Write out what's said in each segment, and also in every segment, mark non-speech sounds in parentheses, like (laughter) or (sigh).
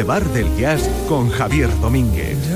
Boulevard del Jazz con Javier Domínguez.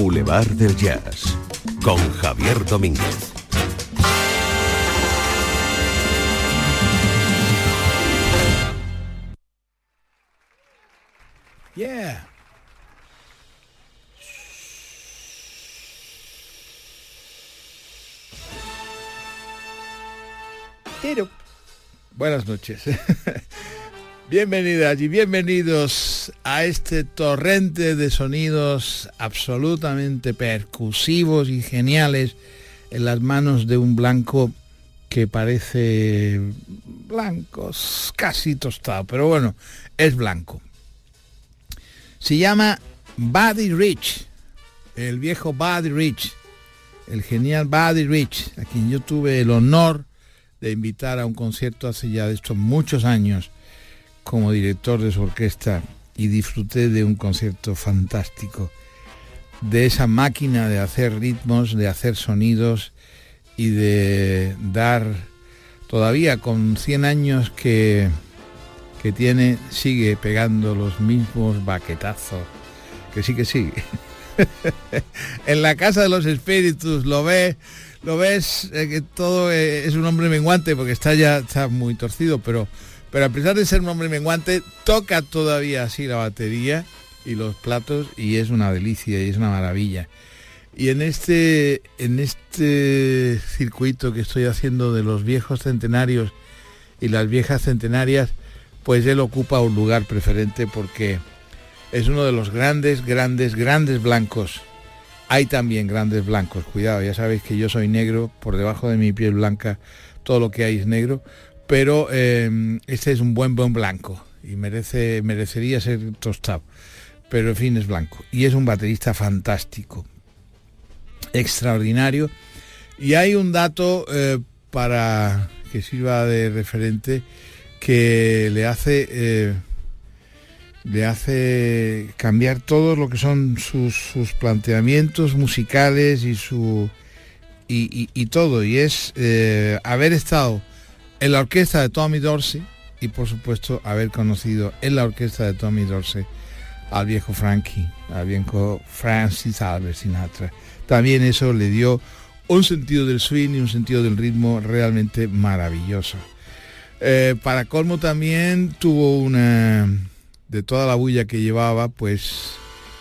Boulevard del Jazz con Javier Domínguez. Yeah. Pero, buenas noches. (laughs) Bienvenidas y bienvenidos a este torrente de sonidos absolutamente percusivos y geniales en las manos de un blanco que parece blanco, casi tostado, pero bueno, es blanco. Se llama Buddy Rich, el viejo Buddy Rich, el genial Buddy Rich, a quien yo tuve el honor de invitar a un concierto hace ya de estos muchos años como director de su orquesta y disfruté de un concierto fantástico, de esa máquina de hacer ritmos, de hacer sonidos y de dar todavía con 100 años que que tiene sigue pegando los mismos baquetazos. Que sí, que sí. (laughs) en la casa de los espíritus lo ves, lo ves eh, que todo eh, es un hombre menguante porque está ya está muy torcido, pero pero a pesar de ser un hombre menguante toca todavía así la batería y los platos y es una delicia y es una maravilla. Y en este en este circuito que estoy haciendo de los viejos centenarios y las viejas centenarias pues él ocupa un lugar preferente porque es uno de los grandes, grandes, grandes blancos. Hay también grandes blancos, cuidado, ya sabéis que yo soy negro, por debajo de mi piel blanca todo lo que hay es negro, pero em, este es un buen buen blanco y merece, merecería ser tostado, pero en fin es blanco. Y es un baterista fantástico, extraordinario. Y hay un dato eh, para que sirva de referente que le hace eh, le hace cambiar todo lo que son sus, planteamientos musicales y su y, todo y es eh, haber estado en la orquesta de Tommy Dorsey y por supuesto haber conocido en la orquesta de Tommy Dorsey al viejo Frankie, al viejo Francis Albert Sinatra. También eso le dio un sentido del swing y un sentido del ritmo realmente maravilloso. Eh, para colmo también tuvo una de toda la bulla que llevaba, pues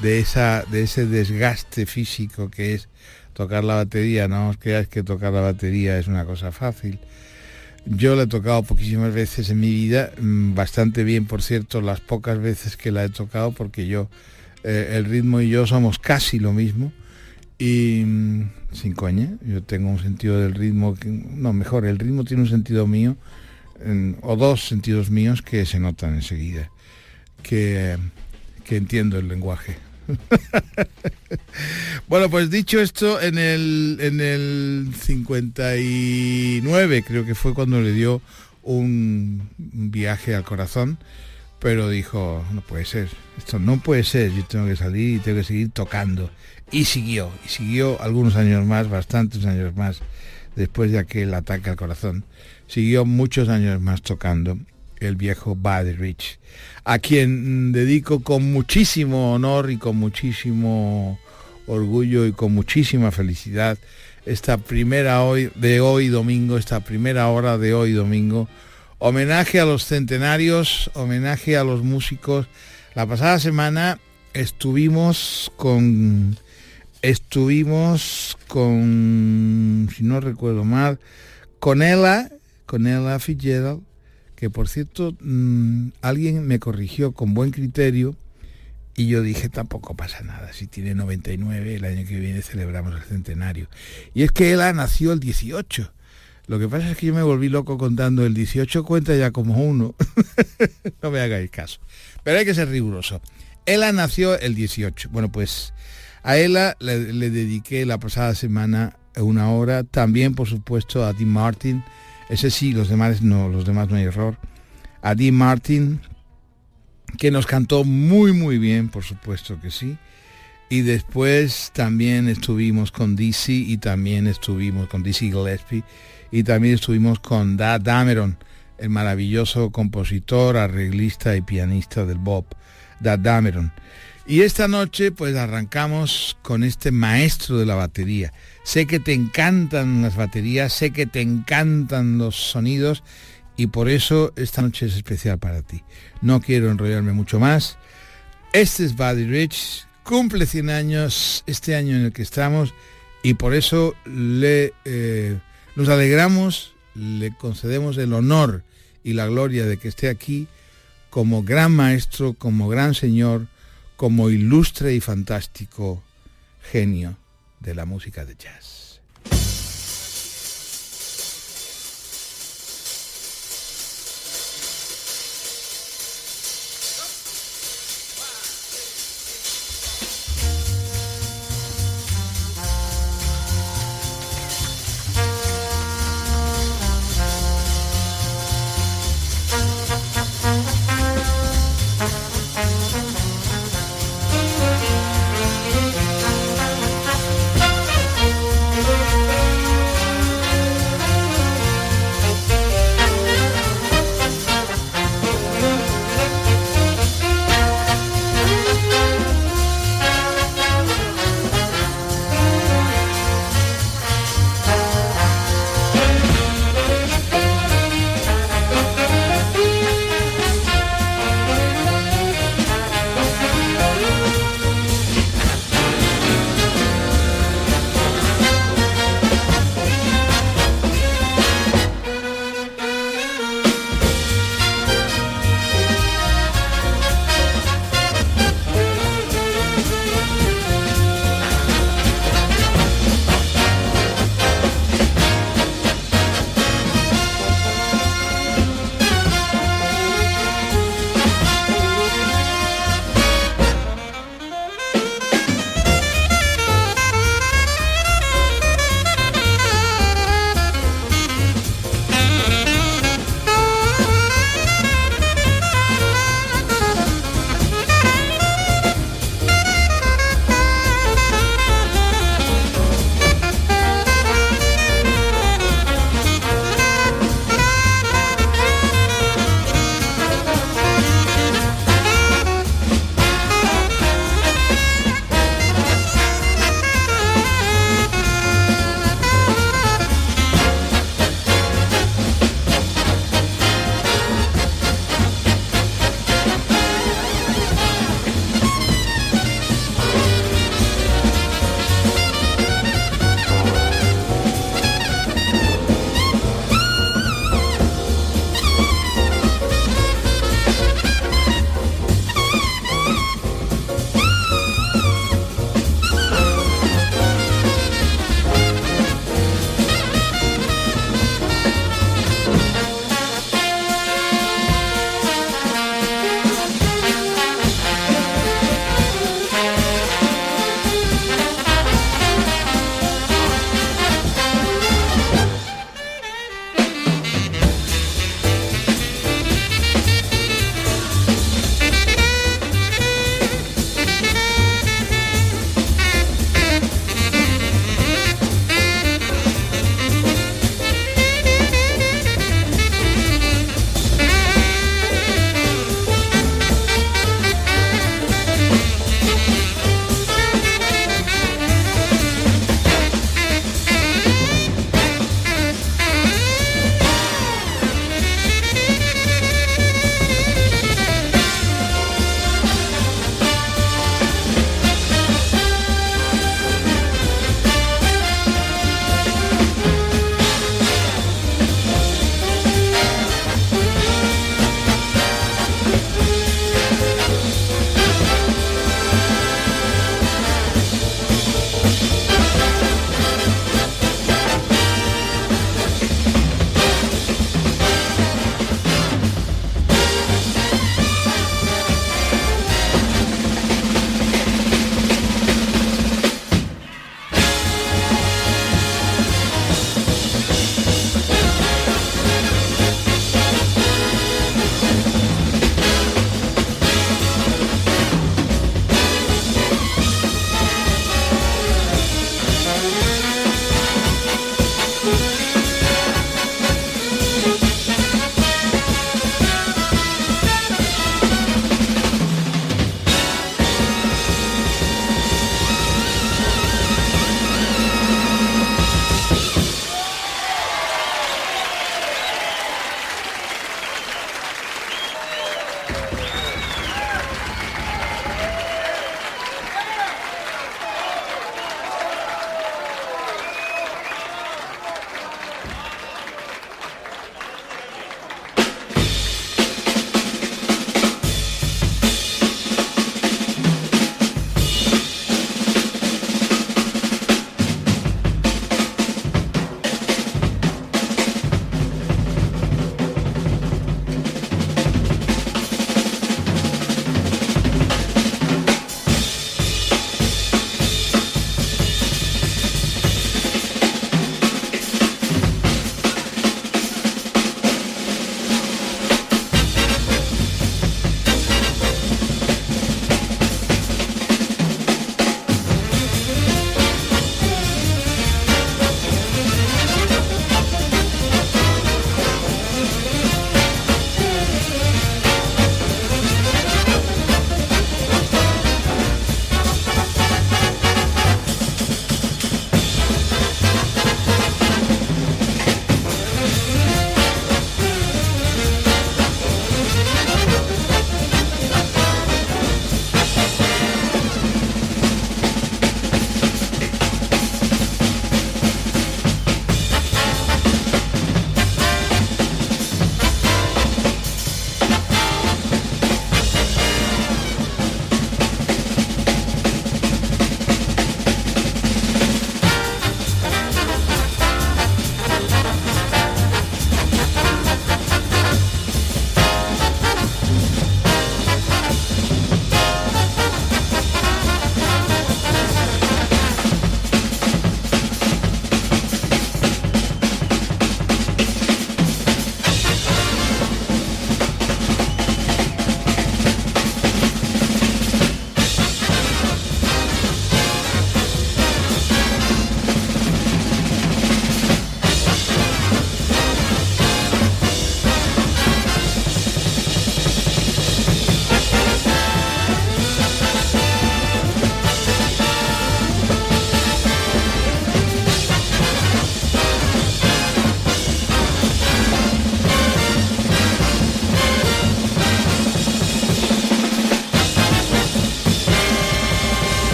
de esa de ese desgaste físico que es tocar la batería. No os creáis que tocar la batería es una cosa fácil. Yo la he tocado poquísimas veces en mi vida, mm, bastante bien, por cierto, las pocas veces que la he tocado, porque yo, eh, el ritmo y yo somos casi lo mismo. Y mm, sin coña, yo tengo un sentido del ritmo, que, no, mejor, el ritmo tiene un sentido mío o dos sentidos míos que se notan enseguida, que, que entiendo el lenguaje. (laughs) bueno, pues dicho esto, en el, en el 59 creo que fue cuando le dio un viaje al corazón, pero dijo, no puede ser, esto no puede ser, yo tengo que salir y tengo que seguir tocando. Y siguió, y siguió algunos años más, bastantes años más, después de aquel ataque al corazón siguió muchos años más tocando el viejo Buddy Rich, a quien dedico con muchísimo honor y con muchísimo orgullo y con muchísima felicidad esta primera hoy de hoy domingo, esta primera hora de hoy domingo. Homenaje a los centenarios, homenaje a los músicos. La pasada semana estuvimos con estuvimos con si no recuerdo mal con ella con Ella Fitzgerald, que por cierto mm, alguien me corrigió con buen criterio y yo dije tampoco pasa nada, si tiene 99 el año que viene celebramos el centenario. Y es que Ella nació el 18. Lo que pasa es que yo me volví loco contando el 18 cuenta ya como uno. (laughs) no me hagáis caso. Pero hay que ser riguroso. Ella nació el 18. Bueno, pues a Ella le, le dediqué la pasada semana una hora. También, por supuesto, a Tim Martin, ese sí, los demás no, los demás no hay error. A Dean Martin, que nos cantó muy muy bien, por supuesto que sí. Y después también estuvimos con Dizzy y también estuvimos con Dizzy Gillespie y también estuvimos con Dad Dameron, el maravilloso compositor, arreglista y pianista del Bob, Dad Dameron, Y esta noche pues arrancamos con este maestro de la batería. Sé que te encantan las baterías, sé que te encantan los sonidos y por eso esta noche es especial para ti. No quiero enrollarme mucho más. Este es Buddy Rich, cumple 100 años este año en el que estamos y por eso le, eh, nos alegramos, le concedemos el honor y la gloria de que esté aquí como gran maestro, como gran señor, como ilustre y fantástico genio de la música de jazz.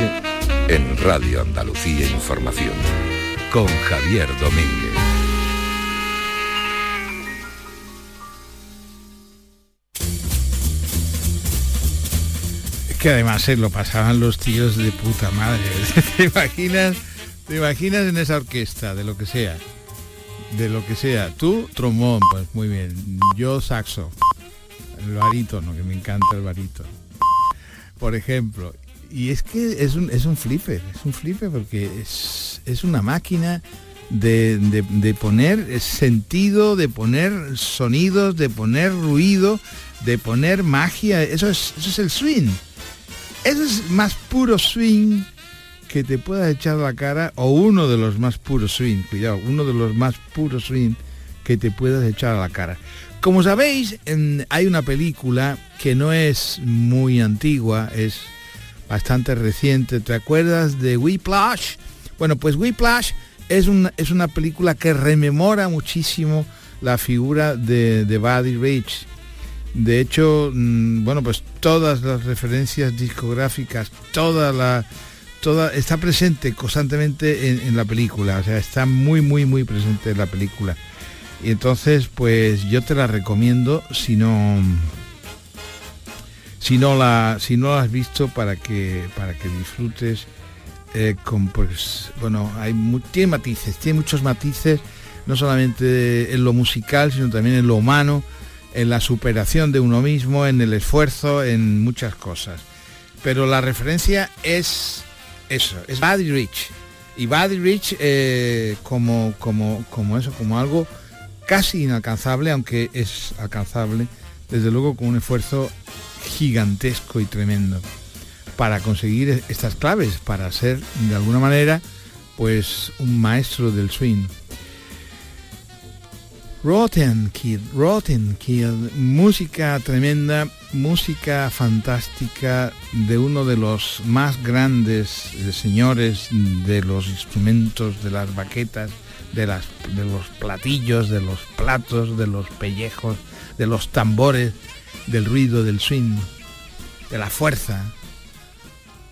En Radio Andalucía Información con Javier Domínguez. Que además se lo pasaban los tíos de puta madre. (laughs) ¿Te imaginas? ¿Te imaginas en esa orquesta, de lo que sea? De lo que sea. Tú, trombón, pues muy bien. Yo, saxo. El barítono, que me encanta el barítono. Por ejemplo. Y es que es un, es un flipper, es un flipper porque es, es una máquina de, de- poner sentido, de poner sonidos, de poner ruido, de poner magia. Eso es, eso es el swing. Eso es más puro swing que te pueda echar la cara, o uno de los más puros swing, cuidado, uno de los más puros swing que te puedas echar a la cara. Como sabéis, hay una película que no es muy antigua, es bastante reciente. ¿Te acuerdas de Whiplash? Bueno, pues Whiplash es una, es una película que rememora muchísimo la figura de, de Buddy Rich. De hecho, mm, bueno, pues todas las referencias discográficas, toda la toda está presente constantemente en, en la película, o sea, está muy muy muy presente en la película. Y entonces, pues yo te la recomiendo si no si no la si no has visto para que para que disfrutes eh, pues bueno hay tiene matices tiene muchos matices no solamente en lo musical sino también en lo humano en la superación de uno mismo en el esfuerzo en muchas cosas. Pero la referencia es eso es Buddy Rich. Y Buddy Rich eh, como como como eso como algo casi inalcanzable aunque es alcanzable desde luego con un esfuerzo gigantesco y tremendo para conseguir estas claves, para ser de alguna manera pues un maestro del swing. Rotten Kid, Rotten Kid, música tremenda, música fantástica de uno de los más grandes eh, señores de los instrumentos, de las baquetas, de, las, de los platillos, de los platos, de los pellejos, de los tambores, del ruido del swing, de la fuerza,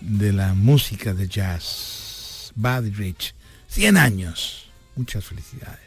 de la música de jazz. Buddy Rich, 100 años. Muchas felicidades.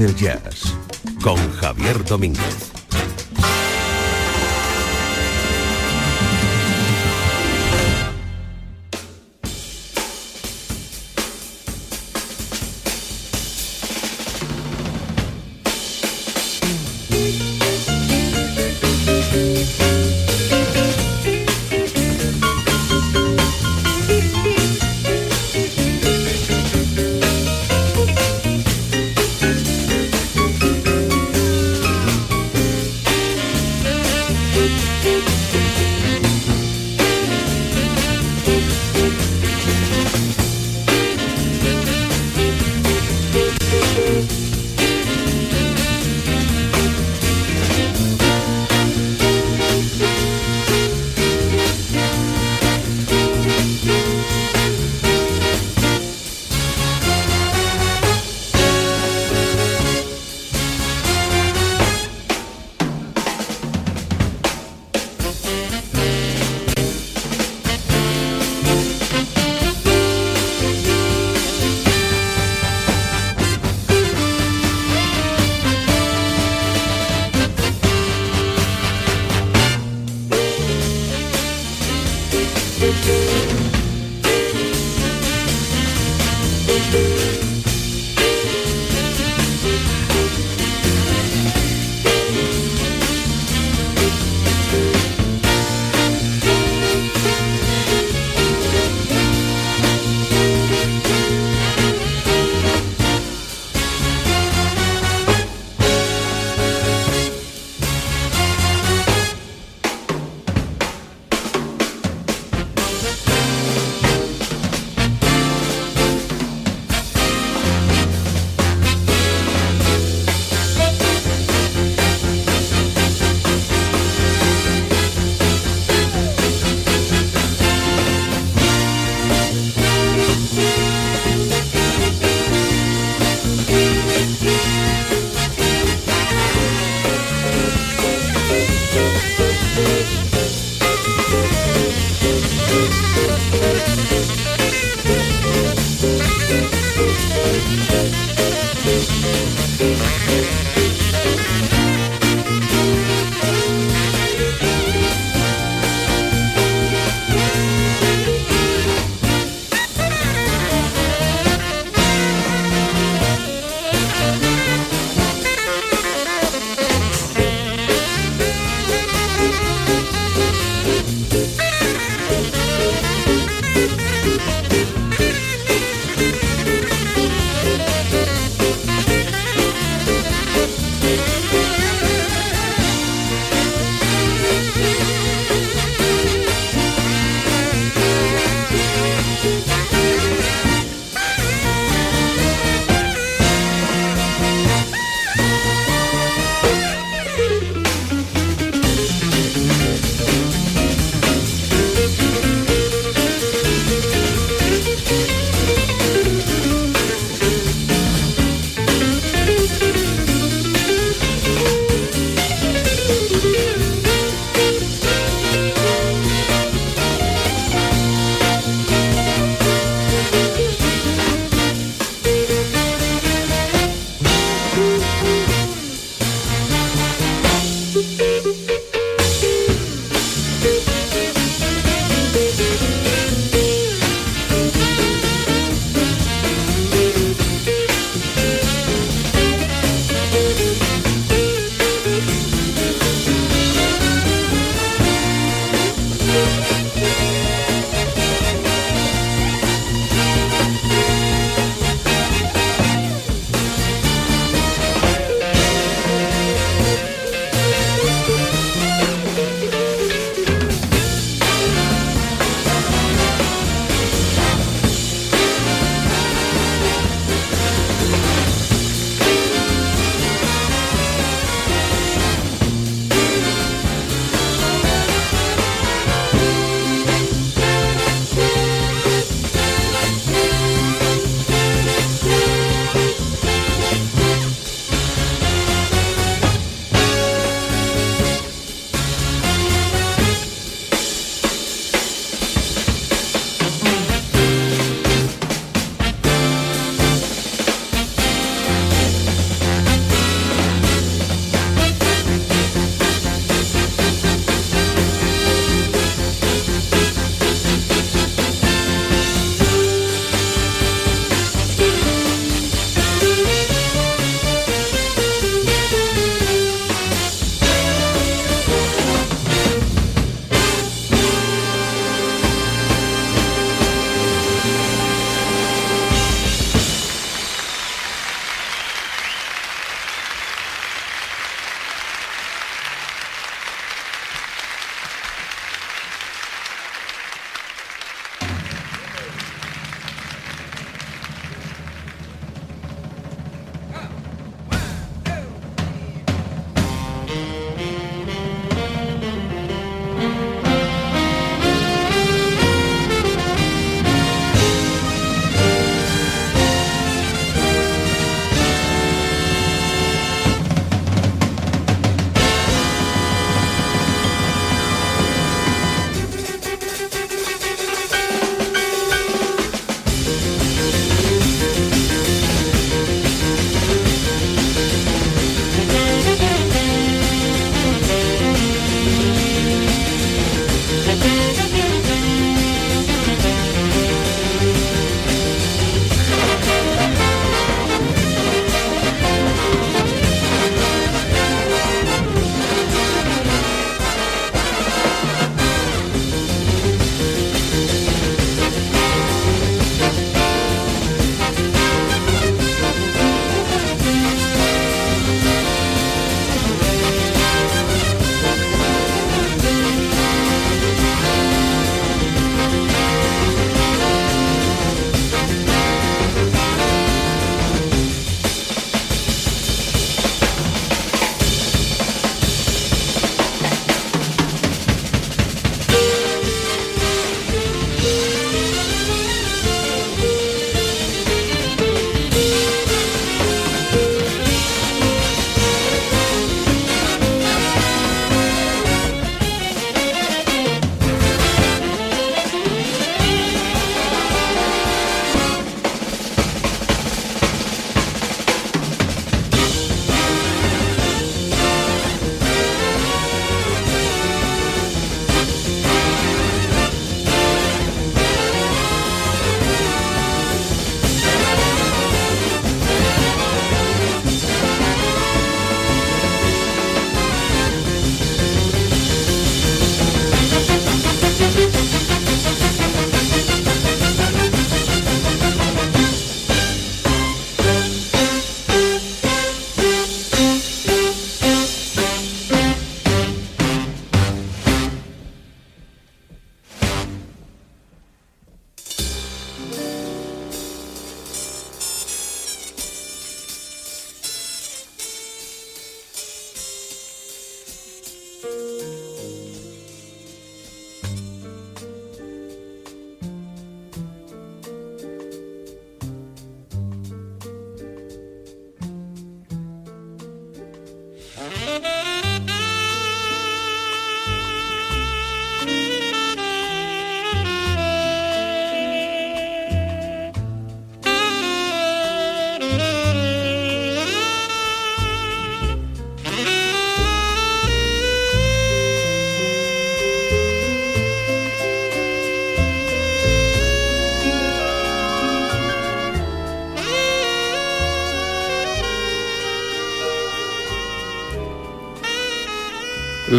Del Jazz con Javier Domínguez.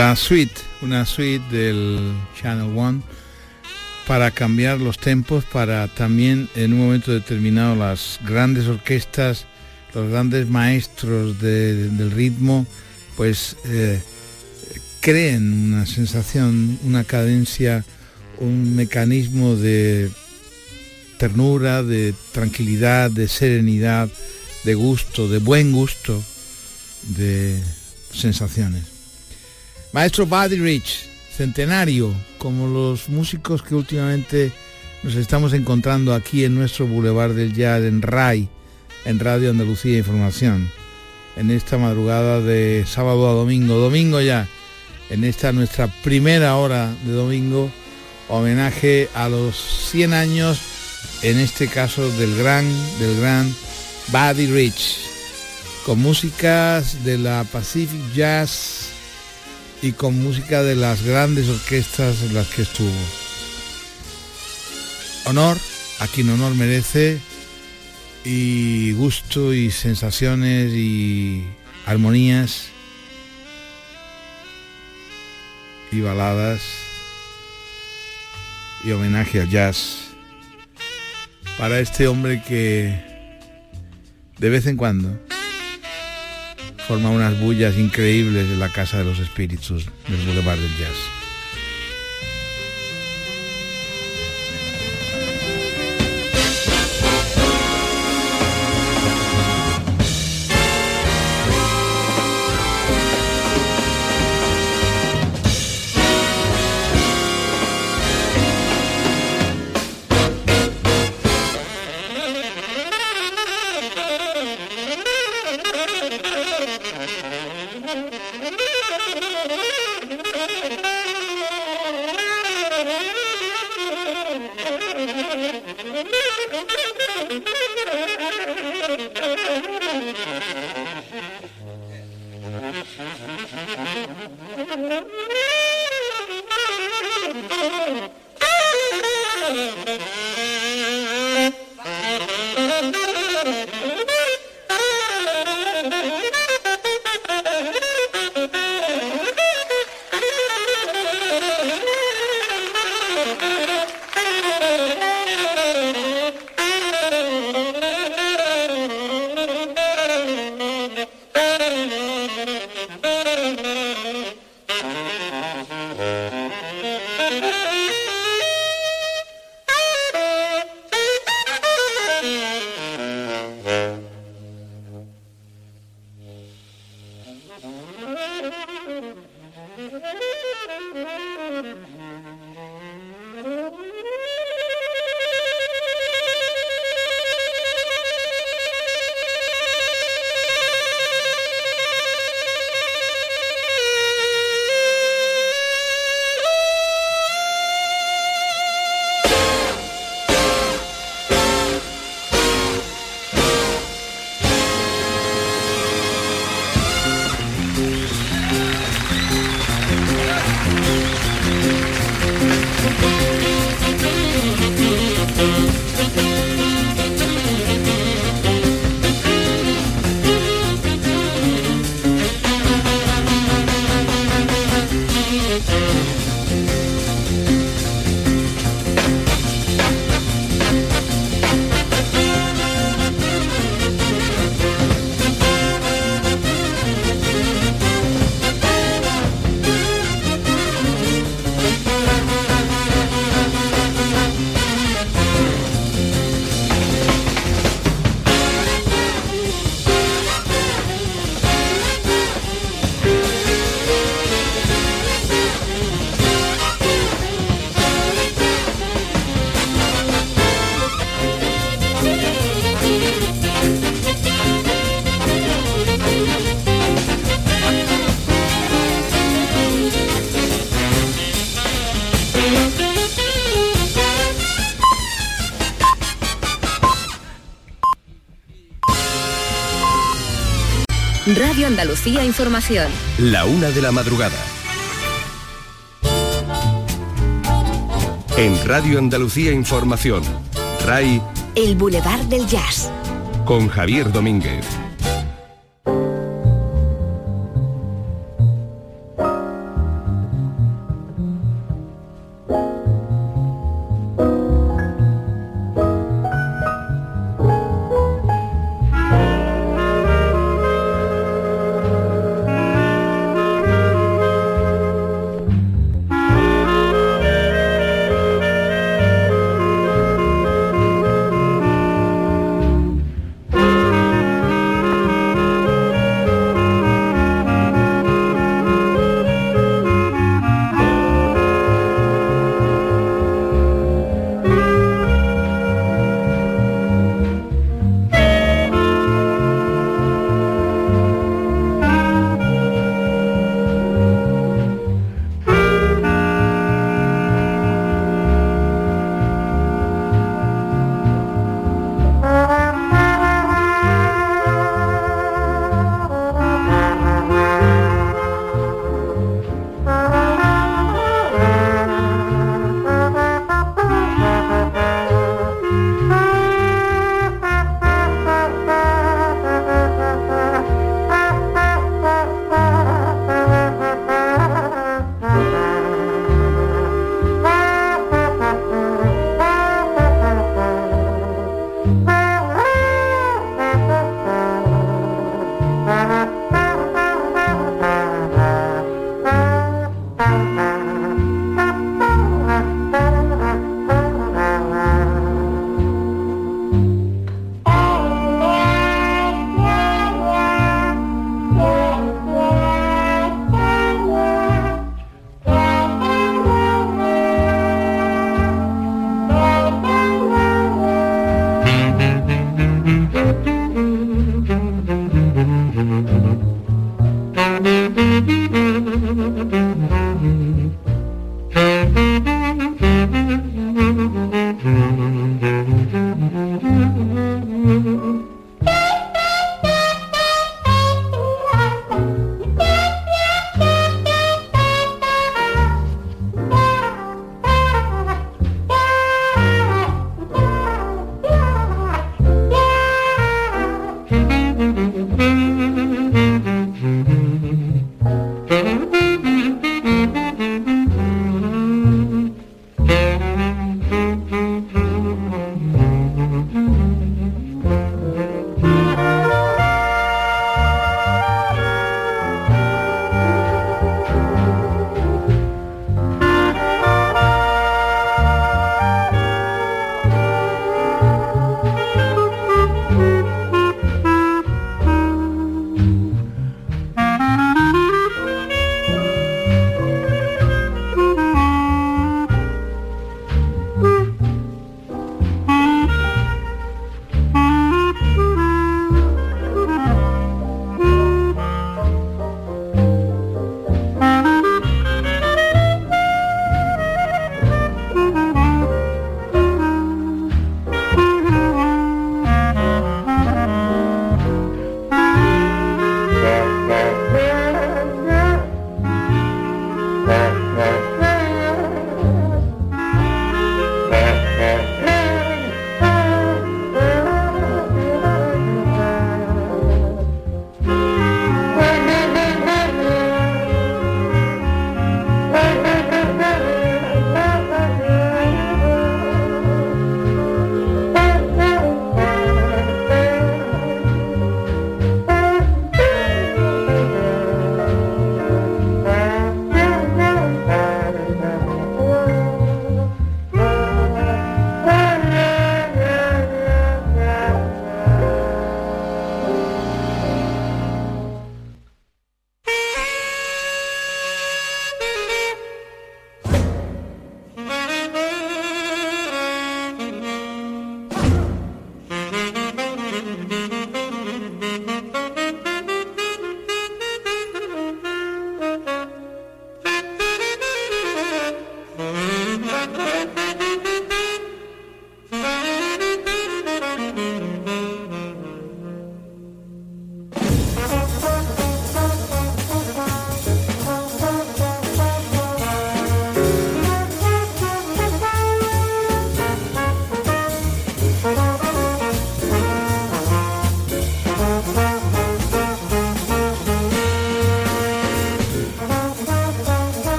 La suite, una suite del Channel One para cambiar los tempos, para también en un momento determinado las grandes orquestas, los grandes maestros del ritmo, pues eh, creen una sensación, una cadencia, un mecanismo de ternura, de tranquilidad, de serenidad, de gusto, de buen gusto, de sensaciones. Maestro Buddy Rich, centenario, como los músicos que últimamente nos estamos encontrando aquí en nuestro Boulevard del Jazz, en RAI, en Radio Andalucía Información, en esta madrugada de sábado a domingo, domingo ya, en esta nuestra primera hora de domingo, homenaje a los 100 años, en este caso del gran, del gran Buddy Rich, con músicas de la Pacific Jazz y con música de las grandes orquestas en las que estuvo. Honor, a quien honor merece, y gusto y sensaciones y armonías y baladas y homenaje al jazz para este hombre que de vez en cuando forma unas bullas increíbles de la Casa de los Espíritus del Boulevard del Jazz. Andalucía Información. La una de la madrugada. En Radio Andalucía Información. RAI. El Boulevard del Jazz. Con Javier Domínguez.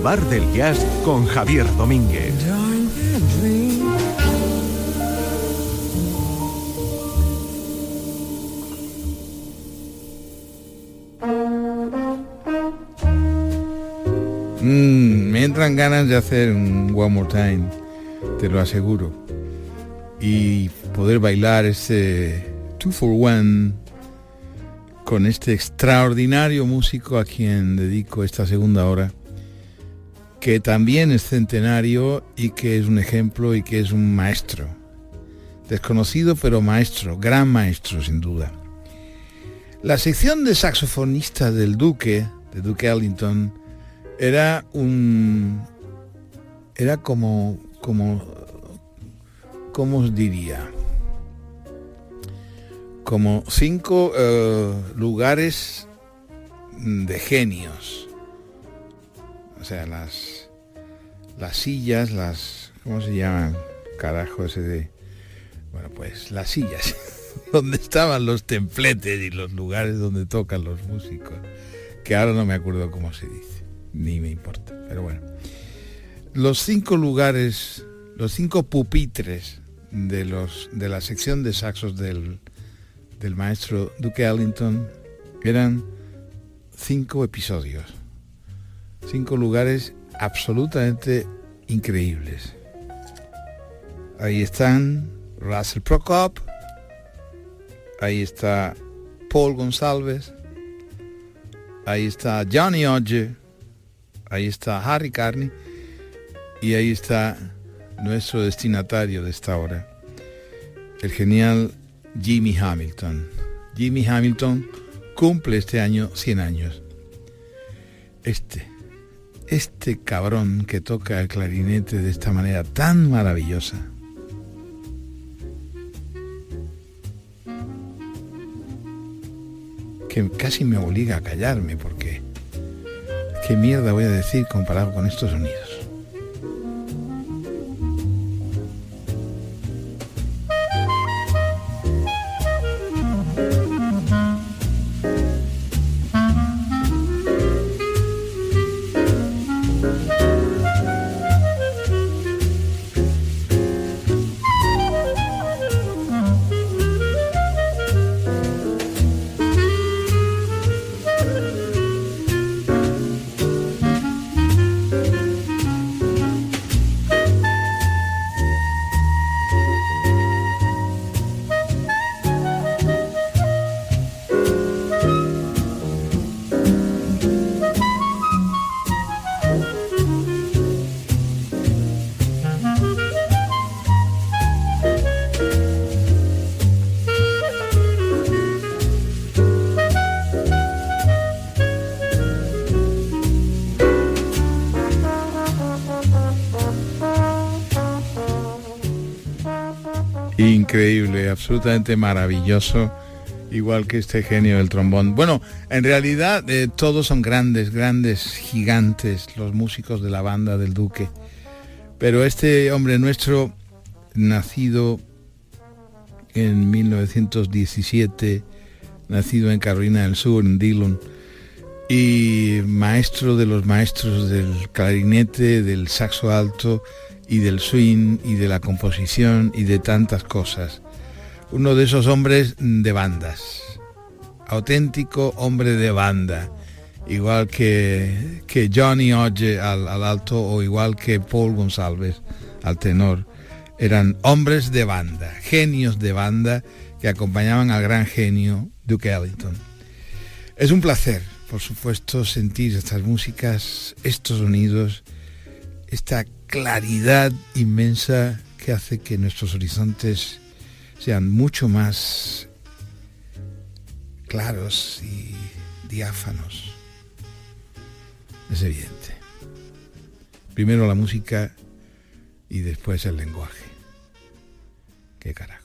Boulevard del Jazz con Javier Domínguez. Mm, me entran ganas de hacer un One More Time, te lo aseguro. Y poder bailar este Two for One con este extraordinario músico a quien dedico esta segunda hora que también es centenario y que es un ejemplo y que es un maestro. Desconocido pero maestro, gran maestro sin duda. La sección de saxofonista del Duque, de Duke Ellington, era un... era como... como... ¿cómo os diría? Como cinco eh, lugares de genios o sea, las, las sillas, las, ¿cómo se llaman? Carajo ese de... Bueno, pues las sillas, (laughs) donde estaban los templetes y los lugares donde tocan los músicos, que ahora no me acuerdo cómo se dice, ni me importa, pero bueno. Los cinco lugares, los cinco pupitres de, los, de la sección de saxos del, del maestro Duke Ellington eran cinco episodios cinco lugares absolutamente increíbles. Ahí están Russell Prokop, ahí está Paul González, ahí está Johnny Odge, ahí está Harry Carney y ahí está nuestro destinatario de esta hora, el genial Jimmy Hamilton. Jimmy Hamilton cumple este año 100 años. Este este cabrón que toca el clarinete de esta manera tan maravillosa. que casi me obliga a callarme porque qué mierda voy a decir comparado con estos sonidos. Absolutamente maravilloso, igual que este genio del trombón. Bueno, en realidad eh, todos son grandes, grandes, gigantes, los músicos de la banda del Duque. Pero este hombre nuestro, nacido en 1917, nacido en Carolina del Sur, en Dillon, y maestro de los maestros del clarinete, del saxo alto, y del swing y de la composición y de tantas cosas. Uno de esos hombres de bandas, auténtico hombre de banda, igual que, que Johnny Oye al, al alto o igual que Paul González al tenor. Eran hombres de banda, genios de banda que acompañaban al gran genio Duke Ellington. Es un placer, por supuesto, sentir estas músicas, estos sonidos, esta claridad inmensa que hace que nuestros horizontes sean mucho más claros y diáfanos. Es evidente. Primero la música y después el lenguaje. qué carajo.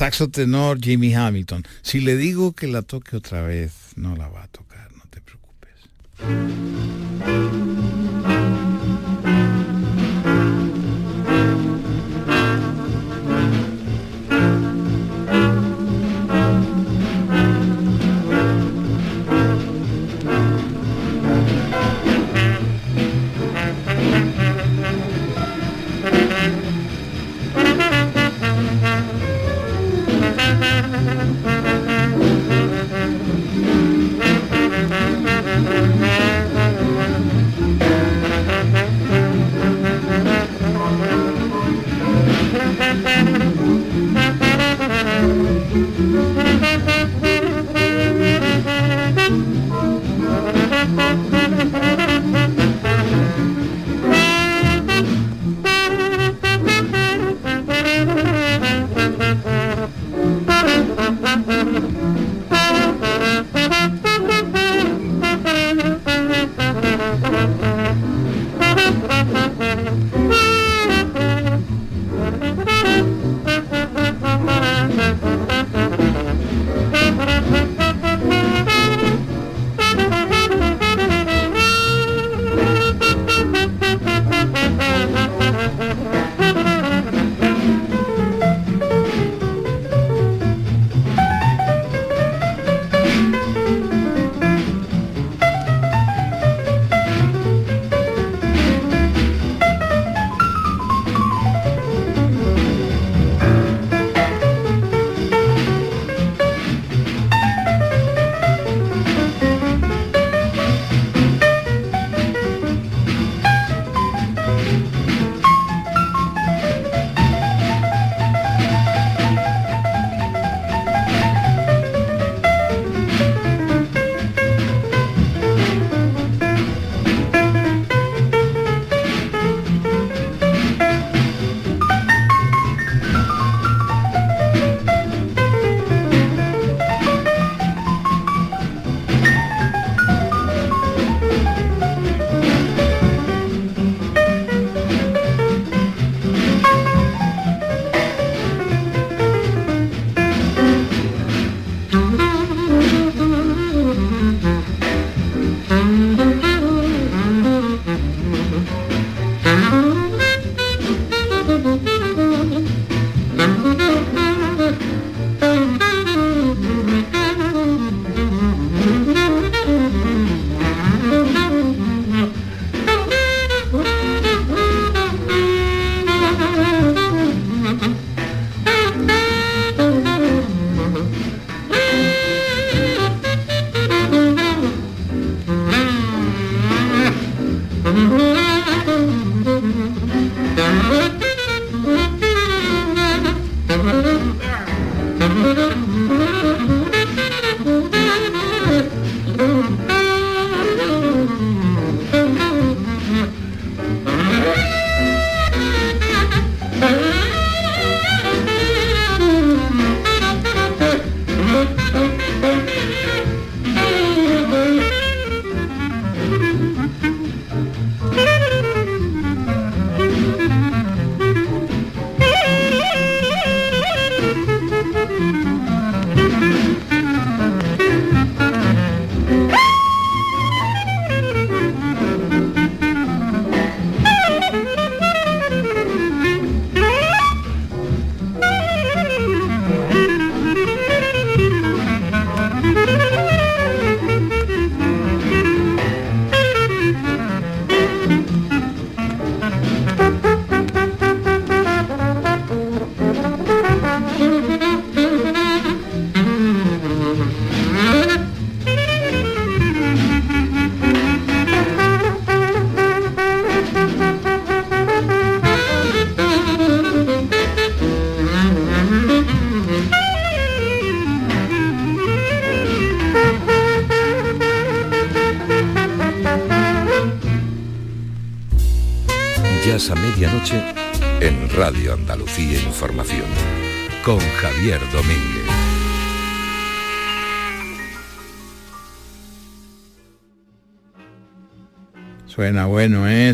Saxo tenor Jimmy Hamilton. Si le digo que la toque otra vez,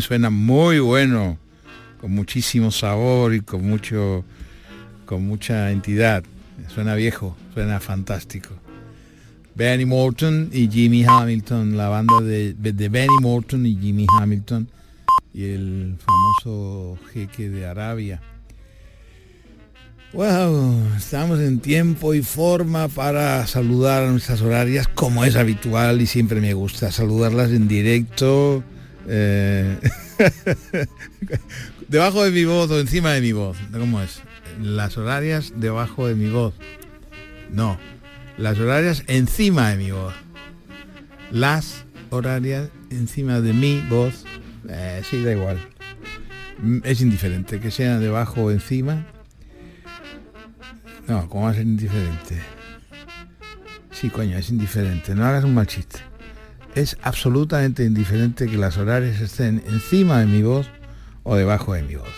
Suena muy bueno, con muchísimo sabor y con mucho, con mucha entidad. Suena viejo, suena fantástico. Benny Morton y Jimmy Hamilton, la banda de, de Benny Morton y Jimmy Hamilton y el famoso jeque de Arabia. Wow, estamos en tiempo y forma para saludar a nuestras horarias como es habitual y siempre me gusta saludarlas en directo. Eh, (laughs) (laughs) debajo de mi voz o encima de mi voz. ¿Cómo es? Las horarias debajo de mi voz. No, las horarias encima de mi voz. Las horarias encima de mi voz. Eh, sí, da igual. Mm, es indiferente, que sea debajo o encima. No, ¿cómo va a ser indiferente? Sí, coño, es indiferente. No hagas un mal chiste. Es absolutamente indiferente que las horarias estén encima de mi voz o debajo de mi voz.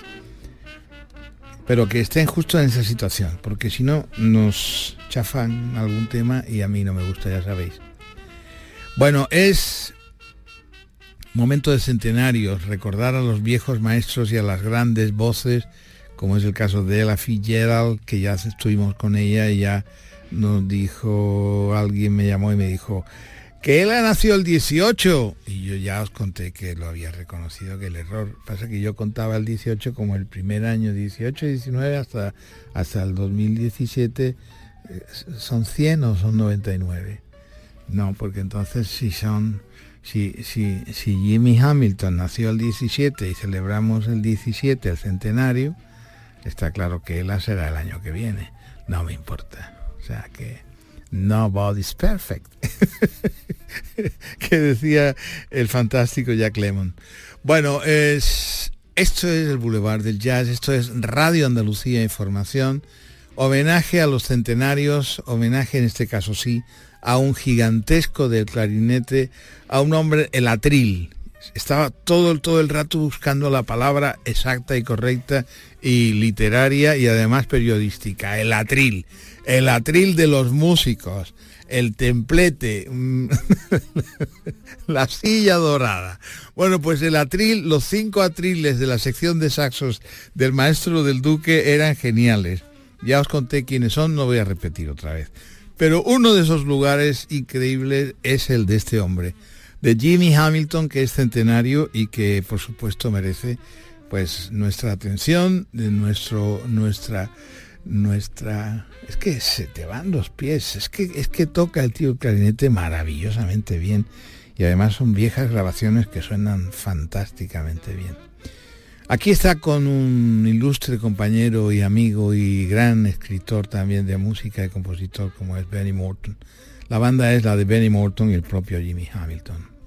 Pero que estén justo en esa situación, porque si no nos chafan algún tema y a mí no me gusta, ya sabéis. Bueno, es momento de centenarios, recordar a los viejos maestros y a las grandes voces, como es el caso de Ella Fitzgerald, que ya estuvimos con ella y ya nos dijo, alguien me llamó y me dijo, que ella nació el 18 y yo ya os conté que lo había reconocido que el error pasa que yo contaba el 18 como el primer año 18 y 19 hasta hasta el 2017 eh, son 100 o son 99 no porque entonces si son si, si, si Jimmy Hamilton nació el 17 y celebramos el 17 el centenario está claro que él será el año que viene. No me importa. O sea que Nobody's Perfect, (laughs) que decía el fantástico Jack Lemmon. Bueno, es, esto es el Boulevard del Jazz, esto es Radio Andalucía Información, homenaje a los centenarios, homenaje en este caso sí, a un gigantesco del clarinete, a un hombre, el atril. Estaba todo, todo el rato buscando la palabra exacta y correcta y literaria y además periodística, el atril el atril de los músicos, el templete, mm, (laughs) la silla dorada. Bueno, pues el atril, los cinco atriles de la sección de saxos del maestro del duque eran geniales. Ya os conté quiénes son, no voy a repetir otra vez. Pero uno de esos lugares increíbles es el de este hombre, de Jimmy Hamilton, que es centenario y que por supuesto merece pues nuestra atención, de nuestro, nuestra nuestra es que se te van los pies es que es que toca el tío clarinete maravillosamente bien y además son viejas grabaciones que suenan fantásticamente bien. Aquí está con un ilustre compañero y amigo y gran escritor también de música y compositor como es Benny Morton. La banda es la de Benny Morton y el propio Jimmy Hamilton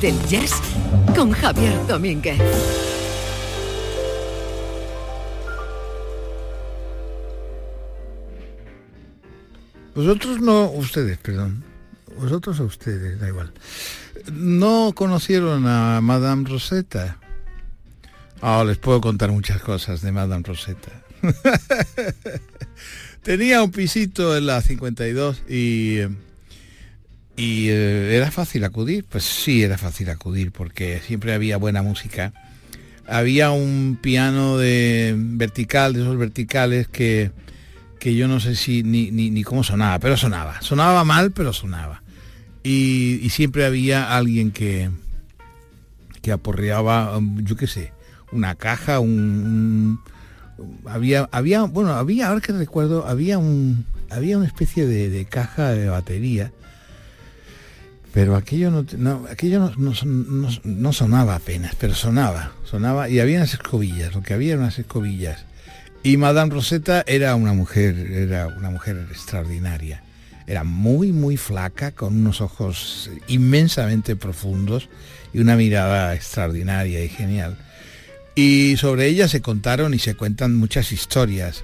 del Jazz con Javier Domínguez. Vosotros no, ustedes, perdón. Vosotros o ustedes, da igual. No conocieron a Madame Rosetta. Ah, les puedo contar muchas cosas de Madame Rosetta. (laughs) Tenía un pisito en la 52 y, y eh, era fácil acudir. Pues sí, era fácil acudir porque siempre había buena música. Había un piano de vertical, de esos verticales que, que yo no sé si ni, ni, cómo sonaba, pero sonaba. Sonaba mal, pero sonaba. Y, siempre había alguien que, que aporreaba, um, yo qué sé, una caja, un, había, había, bueno, había, ahora que recuerdo, había un, había una especie de, caja de batería, pero aquello no, aquello no, sonaba apenas, pero sonaba, sonaba, y había unas escobillas, lo que había eran unas escobillas. Y Madame Rosetta era una mujer, era una mujer extraordinaria. Era muy, muy flaca, con unos ojos inmensamente profundos y una mirada extraordinaria y genial. Y sobre ella se contaron y se cuentan muchas historias.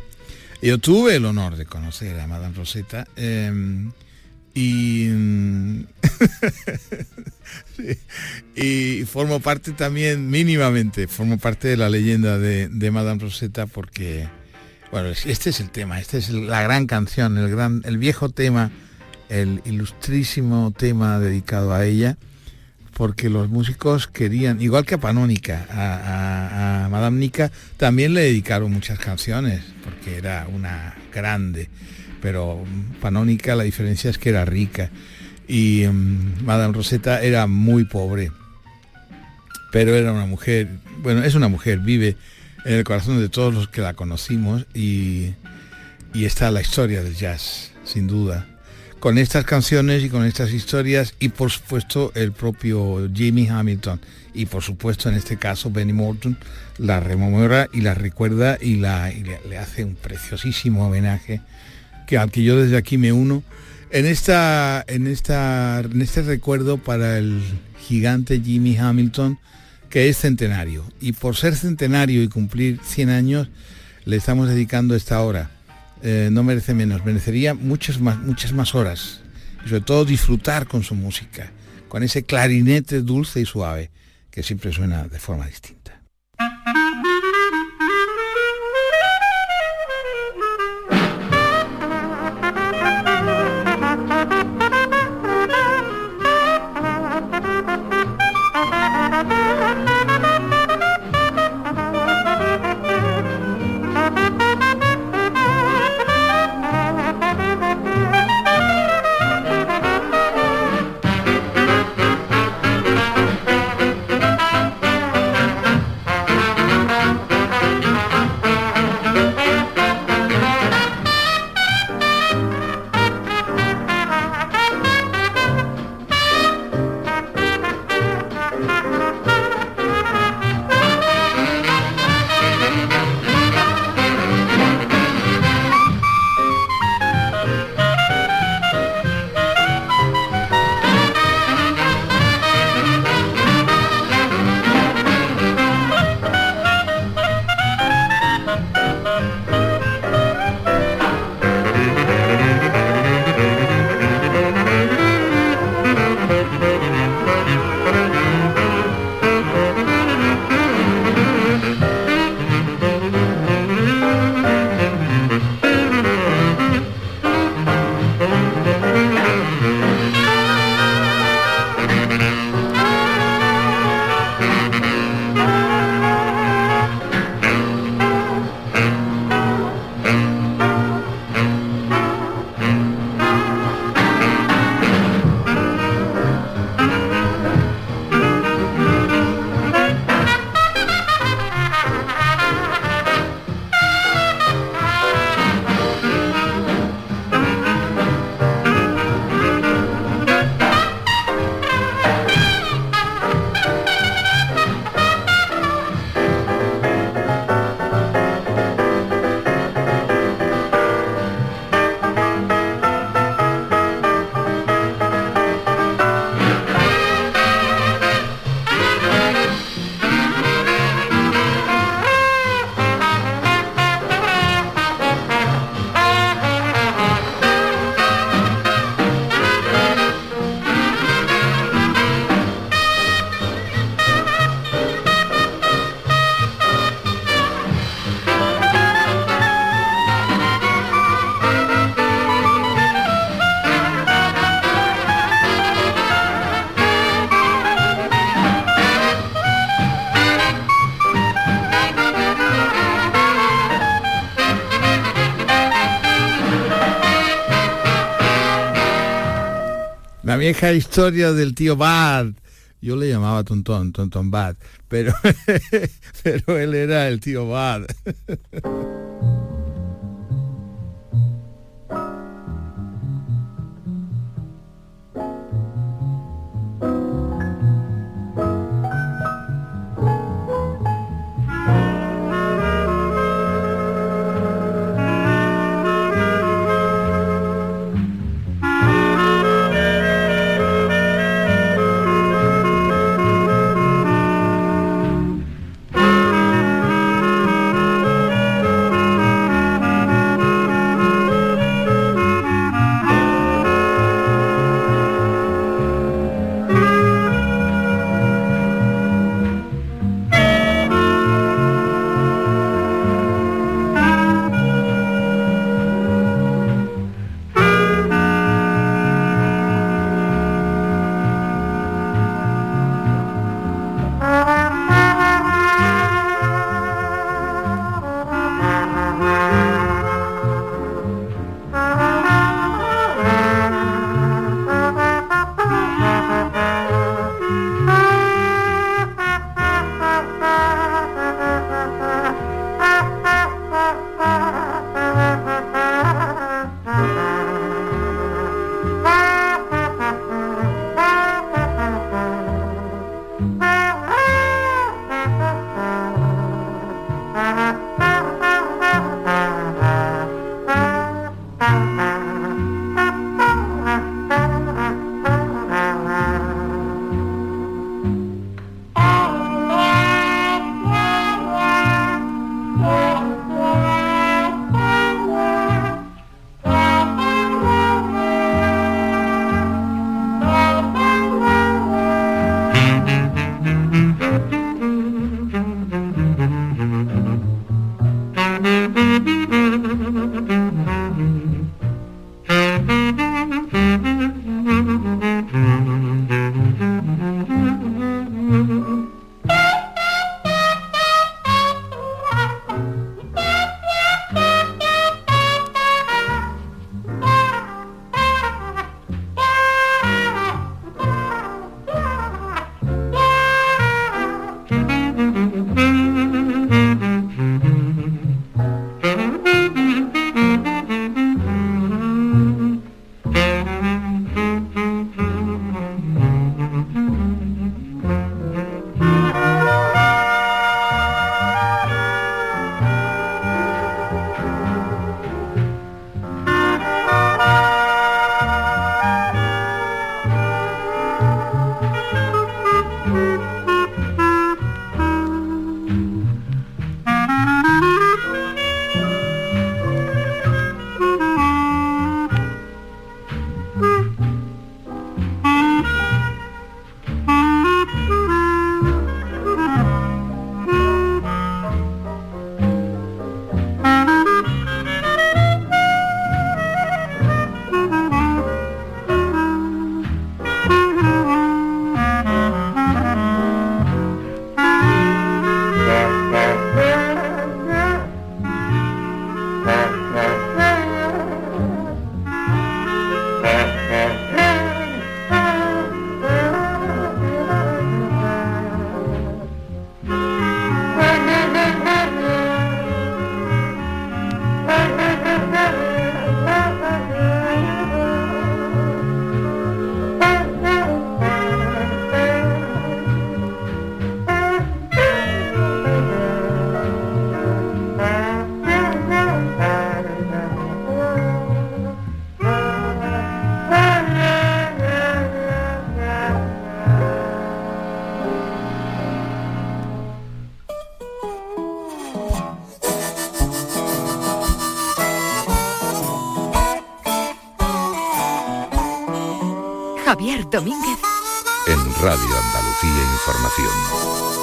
Yo tuve el honor de conocer a Madame Rosetta em, y, (laughs) y formo parte también, mínimamente, formo parte de la leyenda de, de Madame Rosetta porque, bueno, este es el tema, esta es la gran canción, el, gran, el viejo tema, el ilustrísimo tema dedicado a ella porque los músicos querían, igual que a Panónica, a, Madame Nica, también le dedicaron muchas canciones, porque era una grande, pero Panónica la diferencia es que era rica. Y mm, Madame Rosetta era muy pobre, pero era una mujer, bueno, es una mujer, vive en el corazón de todos los que la conocimos y, y está la historia del jazz, sin duda. Con estas canciones y con estas historias y por supuesto el propio Jimmy Hamilton y por supuesto en este caso Benny Morton la rememora y la recuerda y, la, le, hace un preciosísimo homenaje que al que yo desde aquí me uno en esta en esta en este recuerdo para el gigante Jimmy Hamilton que es centenario. Y por ser centenario y cumplir 100 años le estamos dedicando esta hora. Eh, no merece menos, merecería muchas más, muchas más horas. Y sobre todo disfrutar con su música, con ese clarinete dulce y suave que siempre suena de forma distinta. Vieja historia del tío Bad. Yo le llamaba Tontón, Tontón Bad, pero, (laughs) pero él era el tío Bad. (laughs) En Radio Andalucía Información.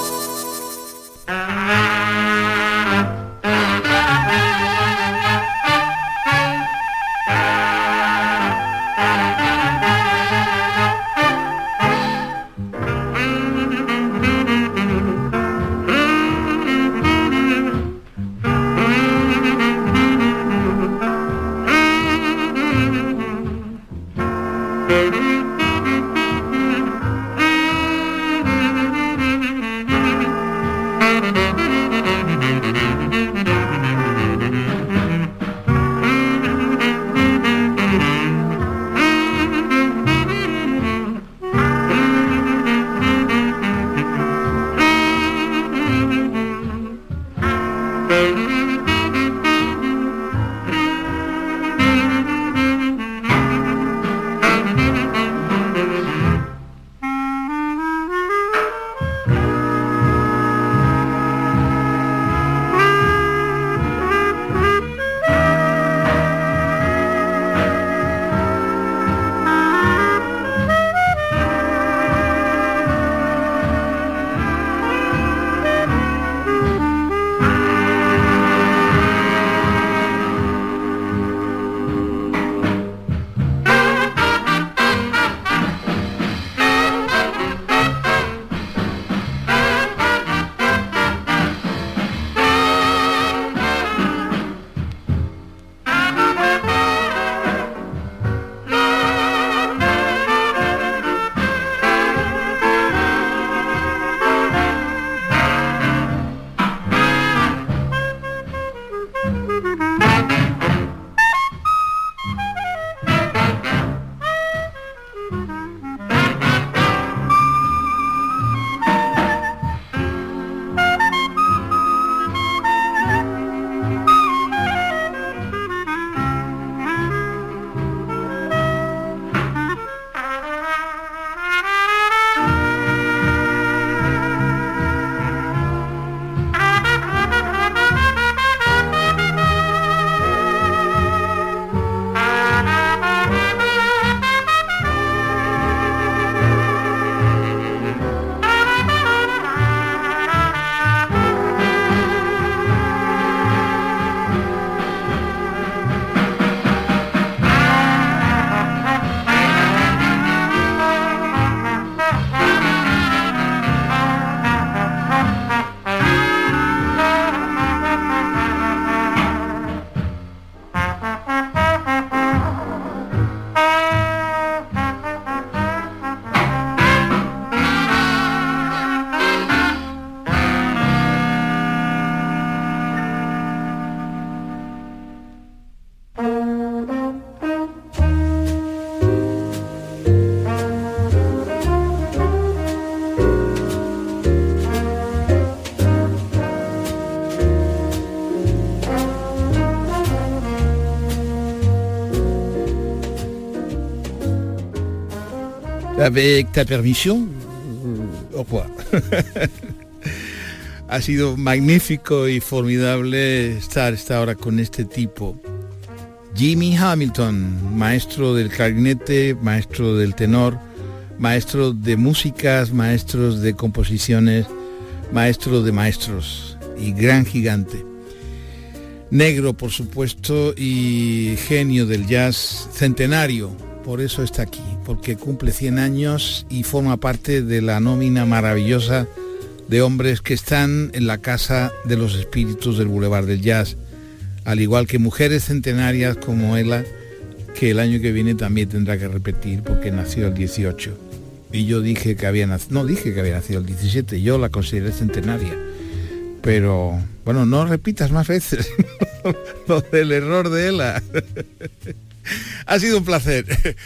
Avec ta permission, au revoir. (laughs) ha sido magnífico y formidable estar esta hora con este tipo. Jimmy Hamilton, maestro del clarinete, maestro del tenor, maestro de músicas, maestros de composiciones, maestro de maestros y gran gigante. Negro, por supuesto, y genio del jazz centenario, por eso está aquí, porque cumple 100 años y forma parte de la nómina maravillosa de hombres que están en la casa de los espíritus del Boulevard del Jazz, al igual que mujeres centenarias como ella, que el año que viene también tendrá que repetir porque nació el 18. Y yo dije que había nacido, no dije que había nacido el 17, yo la consideré centenaria. Pero, bueno, no repitas más veces (laughs) lo del error de ella. (laughs) (laughs) Ha sido un placer.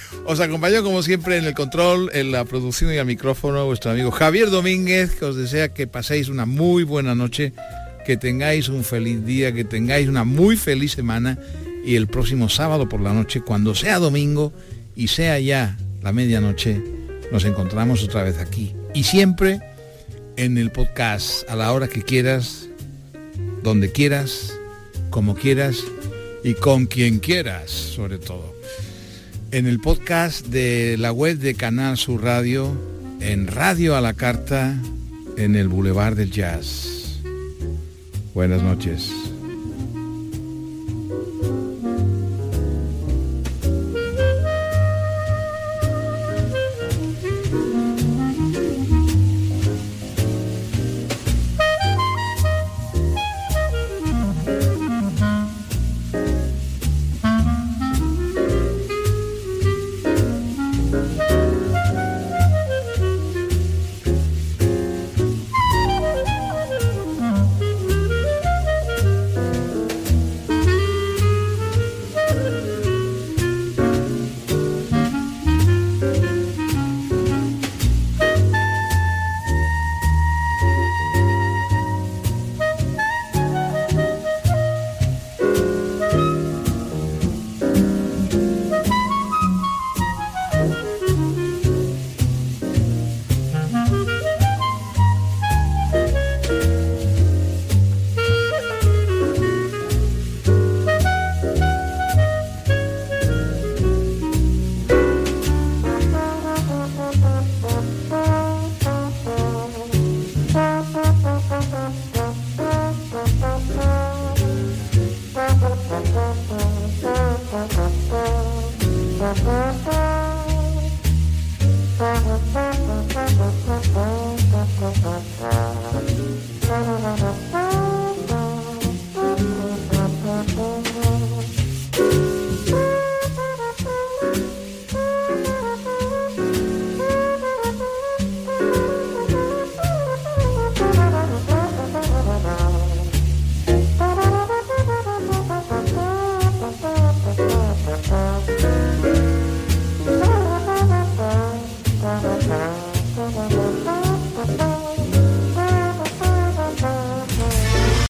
(laughs) Os acompañó como siempre en el control, en la producción y al micrófono vuestro amigo Javier Domínguez, que os desea que paséis una muy buena noche, que tengáis un feliz día, que tengáis una muy feliz semana y el próximo sábado por la noche, cuando sea domingo y sea ya la medianoche, nos encontramos otra vez aquí. Y siempre en el podcast, a la hora que quieras, donde quieras, como quieras y con quien quieras, sobre todo. En el podcast de la web de Canal Sur Radio, en Radio a la Carta, en el Boulevard del Jazz. Buenas noches.